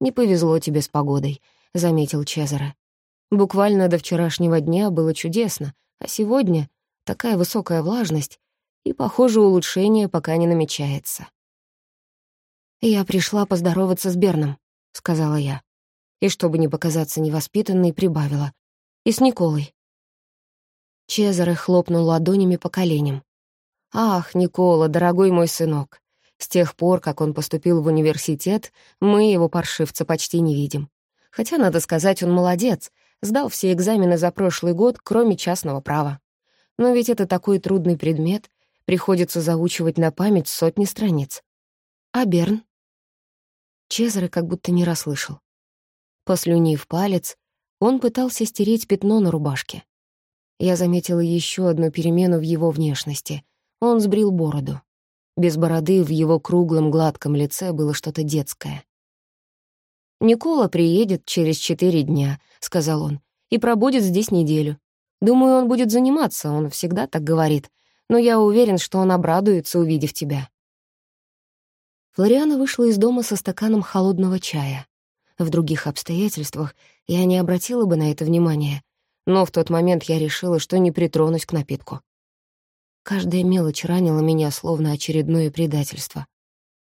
«Не повезло тебе с погодой», — заметил Чезаре. «Буквально до вчерашнего дня было чудесно, а сегодня такая высокая влажность, и, похоже, улучшение пока не намечается». «Я пришла поздороваться с Берном», — сказала я. И, чтобы не показаться невоспитанной, прибавила. «И с Николой». Чезаре хлопнул ладонями по коленям. «Ах, Никола, дорогой мой сынок, с тех пор, как он поступил в университет, мы его паршивца почти не видим. Хотя, надо сказать, он молодец, сдал все экзамены за прошлый год, кроме частного права. Но ведь это такой трудный предмет, приходится заучивать на память сотни страниц. А Берн? Чезаре как будто не расслышал. Послюнив палец, он пытался стереть пятно на рубашке. Я заметила еще одну перемену в его внешности. Он сбрил бороду. Без бороды в его круглом гладком лице было что-то детское. «Никола приедет через четыре дня», — сказал он, — «и пробудет здесь неделю. Думаю, он будет заниматься, он всегда так говорит, но я уверен, что он обрадуется, увидев тебя». Флориана вышла из дома со стаканом холодного чая. В других обстоятельствах я не обратила бы на это внимания, но в тот момент я решила, что не притронусь к напитку. Каждая мелочь ранила меня, словно очередное предательство.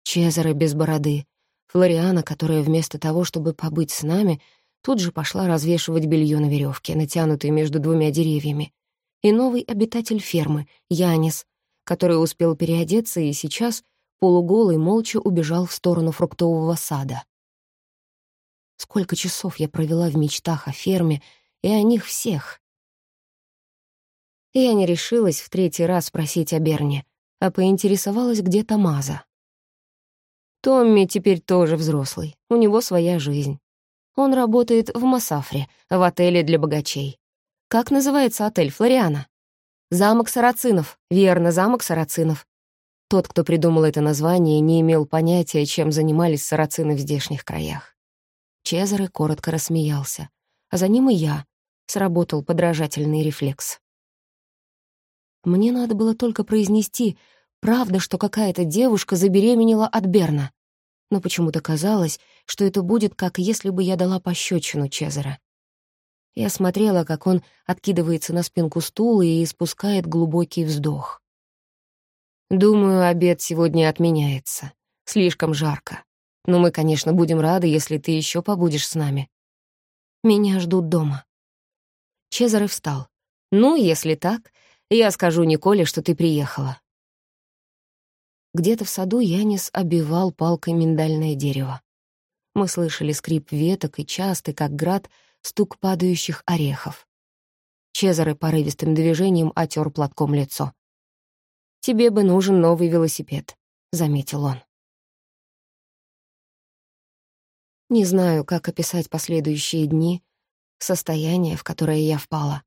Чезаре без бороды, Флориана, которая вместо того, чтобы побыть с нами, тут же пошла развешивать белье на веревке, натянутой между двумя деревьями, и новый обитатель фермы, Янис, который успел переодеться и сейчас, полуголый, молча убежал в сторону фруктового сада. Сколько часов я провела в мечтах о ферме и о них всех, я не решилась в третий раз спросить о Берне, а поинтересовалась, где Тамаза. Томми теперь тоже взрослый, у него своя жизнь. Он работает в Масафре, в отеле для богачей. Как называется отель Флориана? Замок Сарацинов. Верно, замок Сарацинов. Тот, кто придумал это название, не имел понятия, чем занимались сарацины в здешних краях. Чезаре коротко рассмеялся, а за ним и я. Сработал подражательный рефлекс. Мне надо было только произнести «Правда, что какая-то девушка забеременела от Берна?» Но почему-то казалось, что это будет, как если бы я дала пощечину Чезаре. Я смотрела, как он откидывается на спинку стула и испускает глубокий вздох. «Думаю, обед сегодня отменяется. Слишком жарко. Но мы, конечно, будем рады, если ты еще побудешь с нами. Меня ждут дома». Чезаре встал. «Ну, если так, я скажу Николе, что ты приехала». Где-то в саду Янис обивал палкой миндальное дерево. Мы слышали скрип веток и частый, как град, стук падающих орехов. Чезаре порывистым движением отер платком лицо. «Тебе бы нужен новый велосипед», — заметил он. Не знаю, как описать последующие дни, состояние, в которое я впала.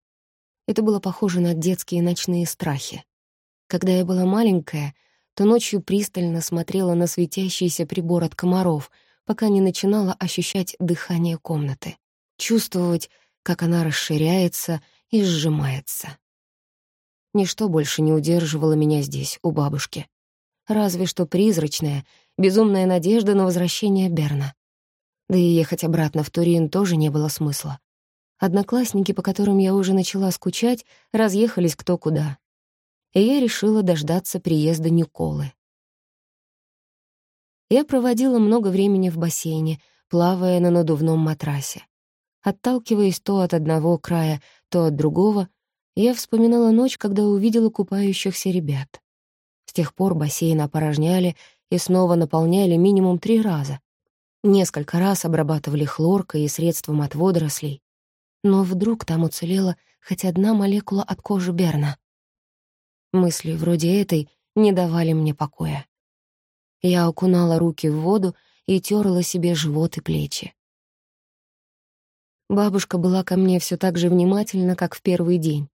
Это было похоже на детские ночные страхи. Когда я была маленькая, то ночью пристально смотрела на светящийся прибор от комаров, пока не начинала ощущать дыхание комнаты, чувствовать, как она расширяется и сжимается. Ничто больше не удерживало меня здесь, у бабушки. Разве что призрачная, безумная надежда на возвращение Берна. Да и ехать обратно в Турин тоже не было смысла. Одноклассники, по которым я уже начала скучать, разъехались кто куда. И я решила дождаться приезда Николы. Я проводила много времени в бассейне, плавая на надувном матрасе. Отталкиваясь то от одного края, то от другого, я вспоминала ночь, когда увидела купающихся ребят. С тех пор бассейн опорожняли и снова наполняли минимум три раза. Несколько раз обрабатывали хлоркой и средством от водорослей, но вдруг там уцелела хоть одна молекула от кожи Берна. Мысли вроде этой не давали мне покоя. Я окунала руки в воду и терла себе живот и плечи. Бабушка была ко мне все так же внимательна, как в первый день.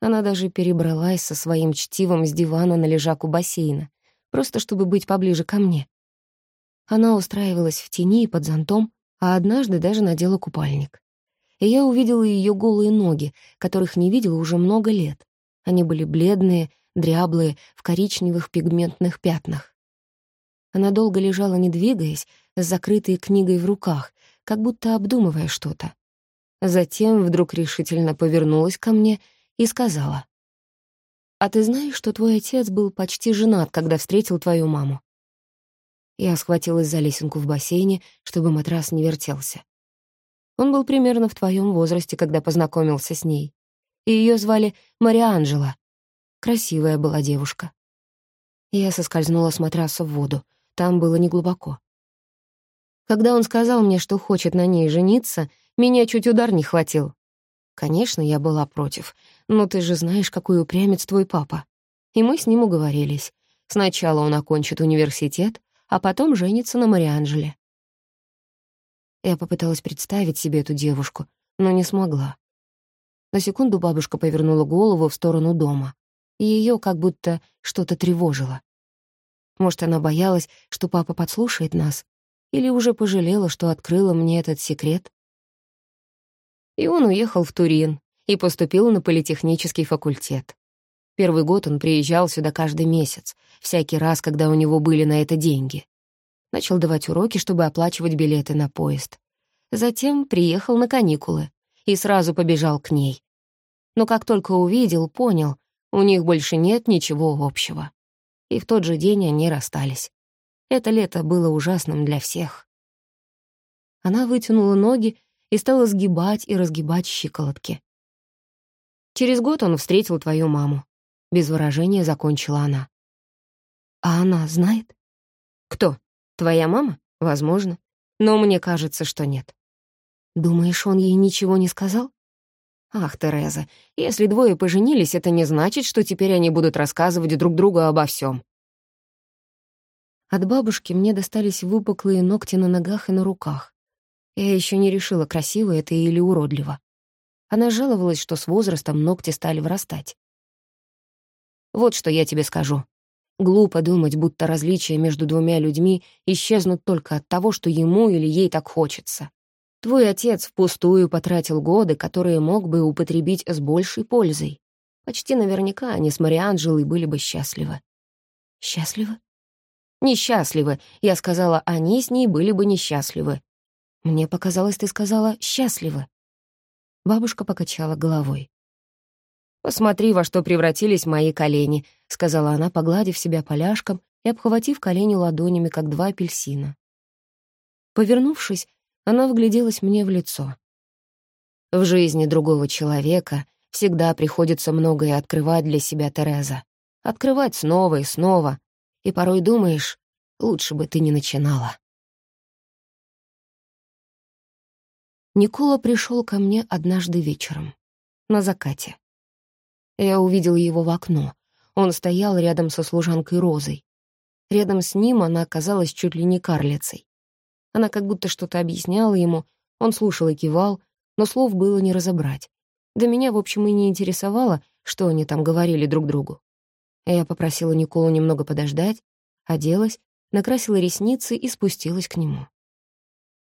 Она даже перебралась со своим чтивом с дивана на лежак у бассейна, просто чтобы быть поближе ко мне. Она устраивалась в тени и под зонтом, а однажды даже надела купальник и я увидела ее голые ноги, которых не видела уже много лет. Они были бледные, дряблые, в коричневых пигментных пятнах. Она долго лежала, не двигаясь, с закрытой книгой в руках, как будто обдумывая что-то. Затем вдруг решительно повернулась ко мне и сказала. «А ты знаешь, что твой отец был почти женат, когда встретил твою маму?» Я схватилась за лесенку в бассейне, чтобы матрас не вертелся. Он был примерно в твоем возрасте, когда познакомился с ней. И ее звали Марианжела. Красивая была девушка. Я соскользнула с матраса в воду. Там было неглубоко. Когда он сказал мне, что хочет на ней жениться, меня чуть удар не хватил. Конечно, я была против, но ты же знаешь, какой упрямец твой папа. И мы с ним уговорились. Сначала он окончит университет, а потом женится на Марианжеле. Я попыталась представить себе эту девушку, но не смогла. На секунду бабушка повернула голову в сторону дома, и её как будто что-то тревожило. Может, она боялась, что папа подслушает нас, или уже пожалела, что открыла мне этот секрет? И он уехал в Турин и поступил на политехнический факультет. Первый год он приезжал сюда каждый месяц, всякий раз, когда у него были на это деньги. Начал давать уроки, чтобы оплачивать билеты на поезд. Затем приехал на каникулы и сразу побежал к ней. Но как только увидел, понял, у них больше нет ничего общего. И в тот же день они расстались. Это лето было ужасным для всех. Она вытянула ноги и стала сгибать и разгибать щиколотки. «Через год он встретил твою маму», — без выражения закончила она. «А она знает?» «Кто? Твоя мама? Возможно. Но мне кажется, что нет. Думаешь, он ей ничего не сказал? Ах, Тереза, если двое поженились, это не значит, что теперь они будут рассказывать друг другу обо всем. От бабушки мне достались выпуклые ногти на ногах и на руках. Я еще не решила, красиво это или уродливо. Она жаловалась, что с возрастом ногти стали вырастать. Вот что я тебе скажу. Глупо думать, будто различия между двумя людьми исчезнут только от того, что ему или ей так хочется. Твой отец впустую потратил годы, которые мог бы употребить с большей пользой. Почти наверняка они с Марианджелой были бы счастливы. Счастливы? Несчастливы. Я сказала, они с ней были бы несчастливы. Мне показалось, ты сказала «счастливы». Бабушка покачала головой. «Посмотри, во что превратились мои колени», — сказала она, погладив себя поляшком и обхватив колени ладонями, как два апельсина. Повернувшись, она вгляделась мне в лицо. В жизни другого человека всегда приходится многое открывать для себя, Тереза. Открывать снова и снова. И порой думаешь, лучше бы ты не начинала. Никола пришел ко мне однажды вечером, на закате. Я увидел его в окно. Он стоял рядом со служанкой Розой. Рядом с ним она оказалась чуть ли не карлицей. Она как будто что-то объясняла ему, он слушал и кивал, но слов было не разобрать. Да меня, в общем, и не интересовало, что они там говорили друг другу. Я попросила Николу немного подождать, оделась, накрасила ресницы и спустилась к нему.